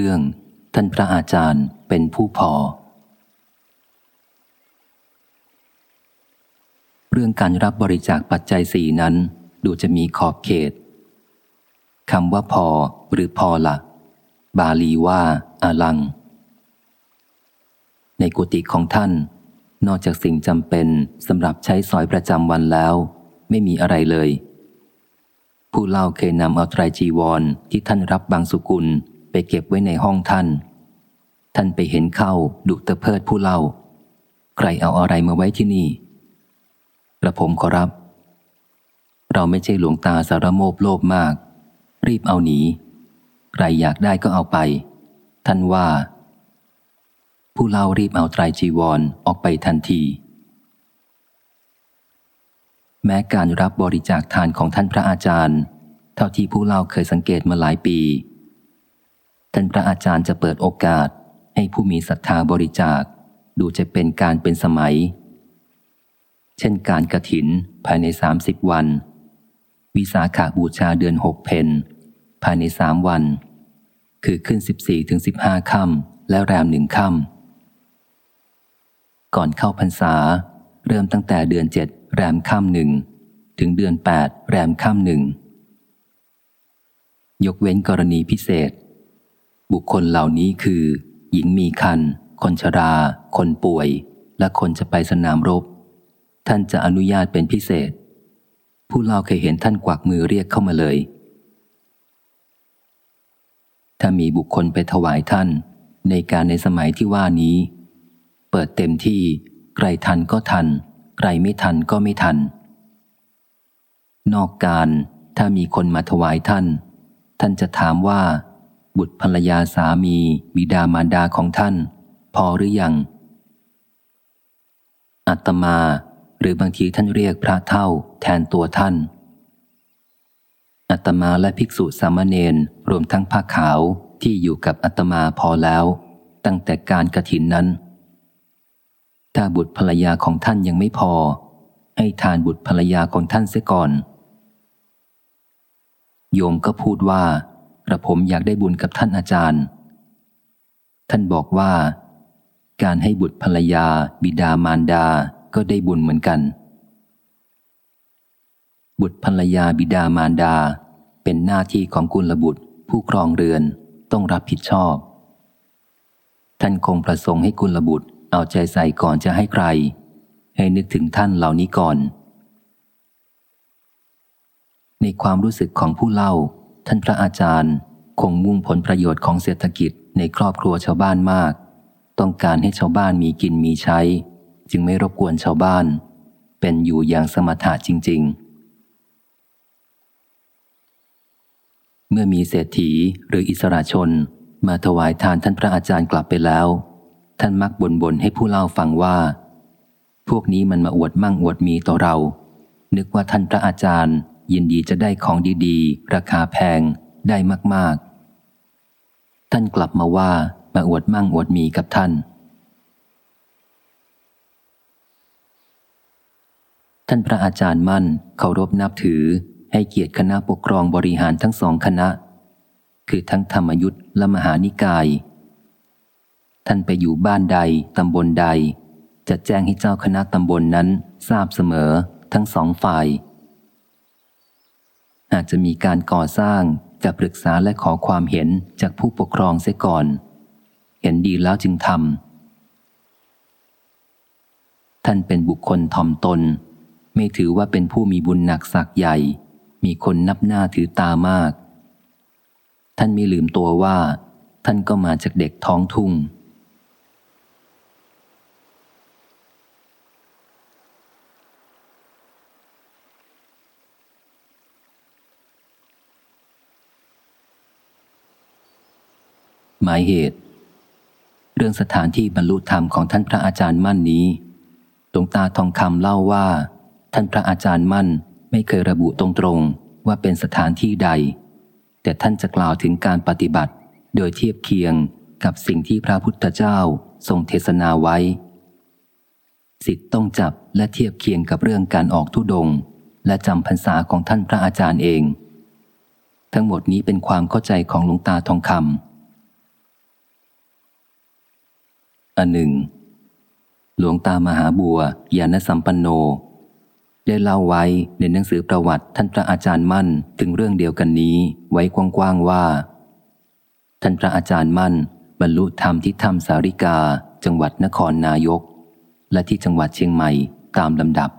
รื่อง ท่านพระอาจารย์เป็นผู้พอ เรื่องการรับบริจาคปัจจัยสี่นั้น ดูจะมีขอบเขตคำว่าพอหรือพอละ บาลีว่าอาลัง ในกุฏิของท่าน นอกจากสิ่งจำเป็นสำหรับใช้สอยประจำวันแล้ว ไม่มีอะไรเลยผู้เล่าเคยนำเอาไตรจีวรที่ท่านรับบางสุกุล ไปเก็บไว้ในห้องท่าน ท่านไปเห็นเข้าดุตะเพิดผู้เล่า ใครเอาอะไรมาไว้ที่นี่ กระผมขอรับ เราไม่ใช่หลวงตาสารโมบโลภมาก รีบเอาหนี ใครอยากได้ก็เอาไป ท่านว่า ผู้เล่ารีบเอาไตรจีวรออกไปทันที แม้การรับบริจาคทานของท่านพระอาจารย์ เท่าที่ผู้เล่าเคยสังเกตมาหลายปี ท่านพระอาจารย์จะเปิดโอกาสให้ผู้มีศรัทธาบริจาค ดูจะเป็นการเป็นสมัย เช่นการกระถินภายในสามสิบวัน วิสาขาบูชาเดือนหกเพนภายในสามวัน คือขึ้นสิบสี่ถึงสิบห้าค่ำและแรมหนึ่งค่ำก่อนเข้าพรรษา เริ่มตั้งแต่เดือนเจ็ดแรมค่ำหนึ่งถึงเดือนแปดแรมค่ำหนึ่งยกเว้นกรณีพิเศษ บุคคลเหล่านี้คือ หญิงมีคัน คนชรา คนป่วย และคนจะไปสนามรบ ท่านจะอนุญาตเป็นพิเศษ ผู้เล่าเคยเห็นท่านกวักมือเรียกเข้ามาเลย ถ้ามีบุคคลไปถวายท่าน ในการในสมัยที่ว่านี้ เปิดเต็มที่ใครทันก็ทัน ใครไม่ทันก็ไม่ทัน นอกการถ้ามีคนมาถวายท่าน ท่านจะถามว่า บุตรภรรยาสามีบิดามารดาของท่าน พอหรือยัง อัตมา หรือบางทีท่านเรียกพระเท่าแทนตัวท่าน อัตมาและภิกษุสามเณรรวมทั้งผ้าขาวที่อยู่กับอัตมาพอแล้ว ตั้งแต่การกระถินนั้น ถ้าบุตรภรรยาของท่านยังไม่พอ ให้ทานบุตรภรรยาของท่านเสียก่อน โยมก็พูดว่า ระผมอยากได้บุญกับท่านอาจารย์ ท่านบอกว่า การให้บุตรภรรยา บิดามารดาก็ได้บุญเหมือนกัน บุตรภรรยาบิดามารดา เป็นหน้าที่ของกุลบุตร ผู้ครองเรือนต้องรับผิดชอบ ท่านคงประสงค์ให้กุลบุตรเอาใจใส่ก่อนจะให้ใคร ให้นึกถึงท่านเหล่านี้ก่อน ในความรู้สึกของผู้เล่า ท่านพระอาจารย์คงมุ่งผลประโยชน์ของเศรษฐกิจในครอบครัวชาวบ้านมาก ต้องการให้ชาวบ้านมีกินมีใช้ จึงไม่รบกวนชาวบ้าน เป็นอยู่อย่างสมถะจริง ๆ เมื่อมีเศรษฐีหรืออิสระชนมาถวายทานท่านพระอาจารย์กลับไปแล้ว ท่านมักบ่นบนให้ผู้เล่าฟังว่า พวกนี้มันมาอวดมั่งอวดมีต่อเรา นึกว่าท่านพระอาจารย์ ยินดีจะได้ของดีๆ ราคาแพงได้มากๆ ท่านกลับมาว่ามาอวดมั่งอวดมีกับท่าน ท่านพระอาจารย์มั่นเคารพนับถือให้เกียรติคณะปกครองบริหารทั้งสองคณะ คือทั้งธรรมยุทธและมหานิกาย ท่านไปอยู่บ้านใดตำบลใด จะแจ้งให้เจ้าคณะตำบลนนั้นทราบเสมอทั้งสองฝ่าย อาจจะมีการก่อสร้างจะปรึกษาและขอความเห็นจากผู้ปกครองเสียก่อน เห็นดีแล้วจึงทำท่านเป็นบุคคลทอมตน ไม่ถือว่าเป็นผู้มีบุญหนักสักใหญ่ มีคนนับหน้าถือตามาก ท่านไม่ลืมตัวว่า ท่านก็มาจากเด็กท้องทุ่ง หมายเหตุ เรื่องสถานที่บรรลุธรรมของท่านพระอาจารย์มั่นนี้หลวงตาทองคำเล่าว่า ท่านพระอาจารย์มั่นไม่เคยระบุตรงๆว่าเป็นสถานที่ใด แต่ท่านจะกล่าวถึงการปฏิบัติ โดยเทียบเคียงกับสิ่งที่พระพุทธเจ้าทรงเทศนาไว้ สิทธิ์ต้องจับและเทียบเคียงกับเรื่องการออกทุดง และจำพรรษาของท่านพระอาจารย์เอง ทั้งหมดนี้เป็นความเข้าใจของหลวงตาทองคำ อันหนึ่ง หลวงตามหาบัวยานสัมปันโน ได้เล่าไว้ในหนังสือประวัติท่านพระอาจารย์มั่นถึงเรื่องเดียวกันนี้ไว้กว้างๆว่า ท่านพระอาจารย์มั่น บรรลุธรรมที่ถ้ำสาริกา จังหวัดนครนายก และที่จังหวัดเชียงใหม่ตามลำดับ